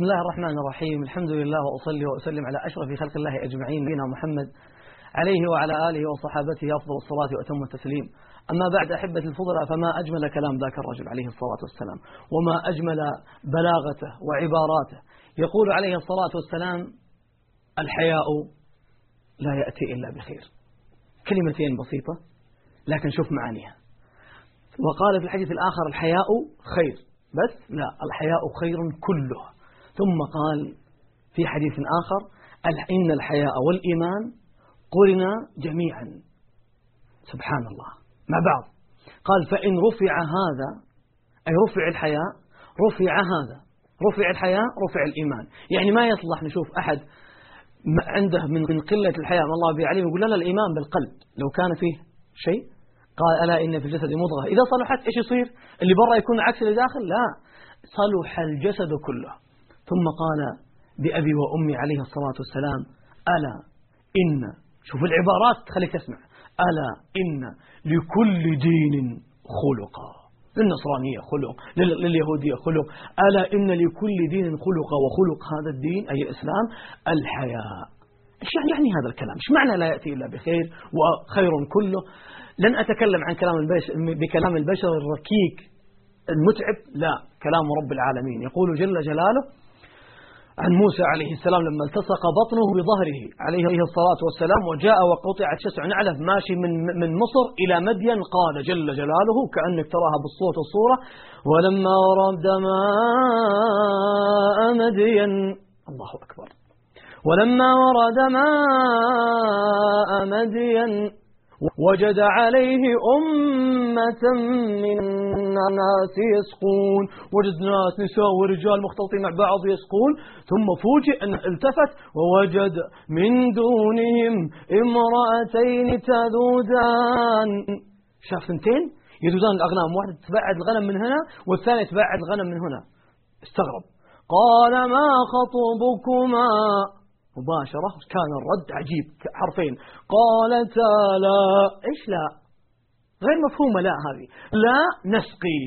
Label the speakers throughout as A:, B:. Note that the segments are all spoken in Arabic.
A: بسم الله الرحمن الرحيم. الحمد لله وأصلي وأسلم على أشرف خلق الله أجمعين نبينا محمد. عليه وعلى آله وصحابته أفضل الصلاة وأتم التسليم. أما بعد أحبة الفضلاء فما أجمل كلام ذاك الرجل عليه الصلاة والسلام؟ وما أجمل بلاغته وعباراته؟ يقول عليه الصلاة والسلام الحياء لا يأتي إلا بخير. كلمتين بسيطة لكن شوف معانيها. وقال في الحديث الآخر الحياء خير. بس لا الحياء خير كله. ثم قال في حديث آخر إن الحياء والإيمان قرنا جميعا. سبحان الله مع بعض. قال فإن رفع هذا أي رفع الحياء رفع هذا. رفع الحياء رفع الإيمان. يعني ما يصلح نشوف أحد عنده من قلة الحياء ما الله به عليم يقول لا الإيمان بالقلب. لو كان فيه شيء قال ألا إن في الجسد مضغة. إذا صلحت إيش يصير؟ اللي برا يكون عكس اللي داخل؟ لا. صلح الجسد كله. ثم قال بأبي وأمي عليه الصلاة والسلام ألا إن شوف العبارات تخليك تسمع ألا إن لكل دين خلقا للنصرانية خلق لليهودية خلق ألا إن لكل دين خلق وخلق هذا الدين أي الإسلام الحياء. إيش يعني, يعني هذا الكلام؟ إيش معنى لا يأتي إلا بخير وخير كله؟ لن أتكلم عن كلام البشر بكلام البشر الركيك المتعب لا كلام رب العالمين. يقول جل جلاله عن موسى عليه السلام لما التصق بطنه بظهره عليه الصلاة والسلام وجاء وقطعت شسع نعله ماشي من من مصر إلى مدين قال جل جلاله كأنك تراها بالصوت والصورة ولما ورد ماء مدين. الله أكبر. ولما ورد ماء مدين وجد عليه أمة من الناس يسقون. وجد ناس نساء ورجال مختلطين مع بعض يسقون. ثم فوجئ أن التفت ووجد من دونهم امرأتين تذودان. شاف ثنتين؟ يذودان الأغنام. واحدة تبعد الغنم من هنا والثانية تبعد الغنم من هنا. استغرب. قال ما خطبكما؟ مباشرة كان الرد عجيب حرفين قالتا لا. إيش لا؟ غير مفهومة لا هذه. لا نسقي.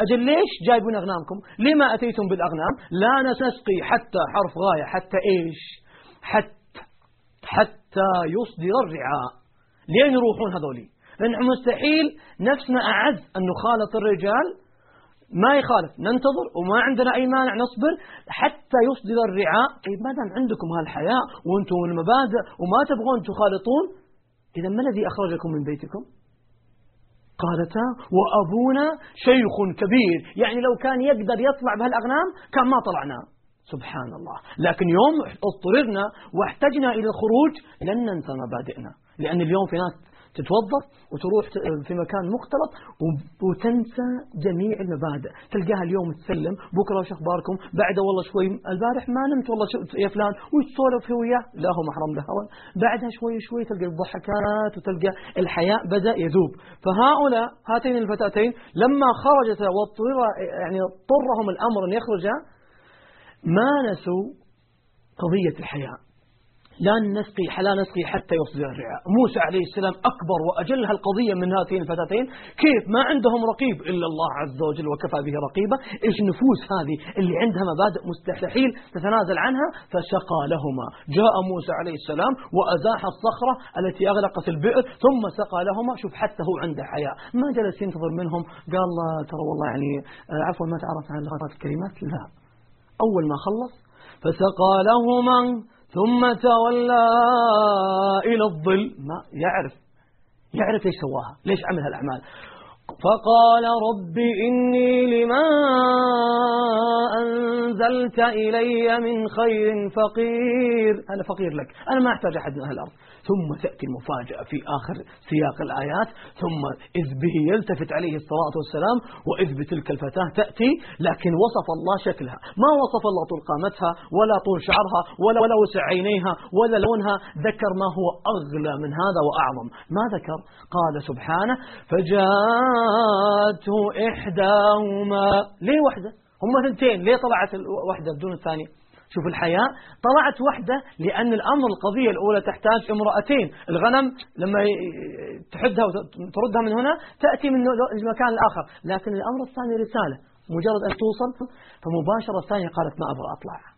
A: أجل ليش جايبون أغنامكم؟ لما أتيتم بالأغنام؟ لا نسقي حتى حرف غاية حتى إيش؟ حتى حتى يصدر الرعاء. لين يروحون هذولي؟ لأن مستحيل نفسنا أعز أن نخالط الرجال ما يخالف. ننتظر وما عندنا أي مانع نصبر حتى يصدر الرعاء. طيب ما دام عندكم هالحياة وأنتم المبادئ وما تبغون تخالطون إذا ما الذي أخرجكم من بيتكم؟ قالتا وأبونا شيخ كبير. يعني لو كان يقدر يطلع بهالأغنام كان ما طلعنا. سبحان الله لكن يوم اضطررنا واحتجنا إلى الخروج لن ننسى مبادئنا. لأن اليوم في ناس تتوظف وتروح في مكان مختلط وتنسى جميع المبادئ. تلقاها اليوم تسلم. بكرة وش أخباركم؟ بعد والله شوي البارح ما نمت والله يا فلان وتسولف هي وياه؟ لا هو محرم له بعدها شوي شوي تلقى الضحكات وتلقى الحياء بدأ يذوب. فهؤلاء هاتين الفتاتين لما خرجتا واضطر يعني اضطرهم الأمر أن يخرجا ما نسوا قضية الحياء. لا نسقي لا نسقي حتى يصدر الرعاء. موسى عليه السلام أكبر وأجل هالقضية من هاتين الفتاتين. كيف؟ ما عندهم رقيب إلا الله عز وجل وكفى به رقيبا. إيش نفوس هذه اللي عندها مبادئ مستحيل تتنازل عنها؟ فسقى لهما. جاء موسى عليه السلام وأزاح الصخرة التي أغلقت البئر ثم سقى لهما. شوف حتى هو عنده حياء ما جلس ينتظر منهم. قال الله ترى والله يعني آه، عفوا ما تعرف عن اللغات الكلمات؟ لا. أول ما خلص فسقى لهما ثم تولى إلى الظل. ما يعرف. يعرف ليش سواها. ليش عمل هالأعمال. فقال رب إني لما أنزلت إلي من خير فقير. أنا فقير لك. أنا ما أحتاج أحد من أهل الأرض. ثم تأتي المفاجأة في آخر سياق الآيات. ثم إذ به يلتفت عليه الصلاة والسلام وإذ بتلك الفتاة تأتي لكن وصف الله شكلها. ما وصف الله طول قامتها ولا طول شعرها ولا, ولا وسع عينيها ولا لونها. ذكر ما هو أغلى من هذا وأعظم. ما ذكر؟ قال سبحانه فجاءته إحداهما. ليه وحدة؟ هم ثنتين. ليه طلعت واحدة بدون الثانية؟ شوف الحياة. طلعت وحدة لأن الأمر القضية الأولى تحتاج امرأتين. الغنم لما تحدها وتردها من هنا تأتي من المكان الآخر. لكن الأمر الثاني رسالة. مجرد أن توصل فمباشرة الثانية قالت ما أبغى أطلع.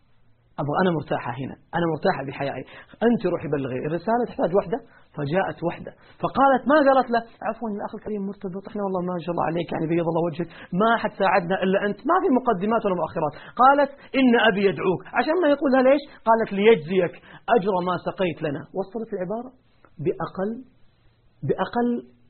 A: أبغى أنا مرتاحة هنا. أنا مرتاحة بحيائي. أنت روحي بلغي. الرسالة تحتاج وحدة. فجاءت وحدة. فقالت ما قالت له؟ عفوا يا أخي الكريم مرتبط. إحنا والله ما شاء الله عليك يعني بيض الله وجهك. ما حد ساعدنا إلا أنت. ما في مقدمات ولا مؤخرات. قالت إن أبي يدعوك. عشان ما يقول لها ليش؟ قالت ليجزيك أجر ما سقيت لنا. وصلت العبارة بأقل بأقل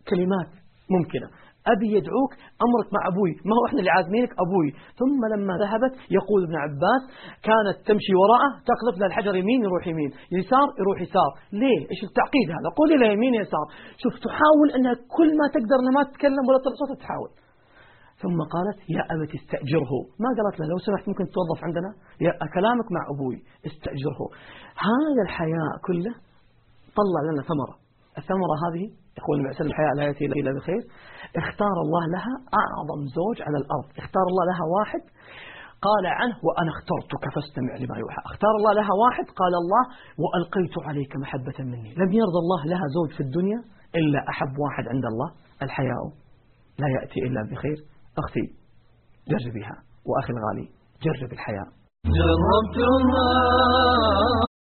A: كلمات ممكنة. أبي يدعوك أمرك مع أبوي. ما هو إحنا اللي عازمينك؟ أبوي. ثم لما ذهبت يقول ابن عباس كانت تمشي وراءه تقذف له الحجر يمين يروح يمين. يسار يروح يسار. ليه؟ إيش التعقيد هذا؟ قولي له يمين يسار. شوف تحاول أنها كل ما تقدر ما تتكلم ولا ترقص تحاول. ثم قالت يا أبت استأجره. ما قالت له لو سمحت ممكن توظف عندنا؟ يا كلامك مع أبوي. استأجره. هذا الحياء كله طلع لنا ثمرة. الثمرة هذه يقول النبي صلى الحياة لا إلا بخير اختار الله لها أعظم زوج على الأرض. اختار الله لها واحد قال عنه وأنا اخترتك فاستمع لما يوحى. اختار الله لها واحد قال الله وألقيت عليك محبة مني. لم يرضى الله لها زوج في الدنيا إلا أحب واحد عند الله الحياء. لا يأتي إلا بخير. أختي جربيها. وأخي الغالي جرب الحياة جربتها.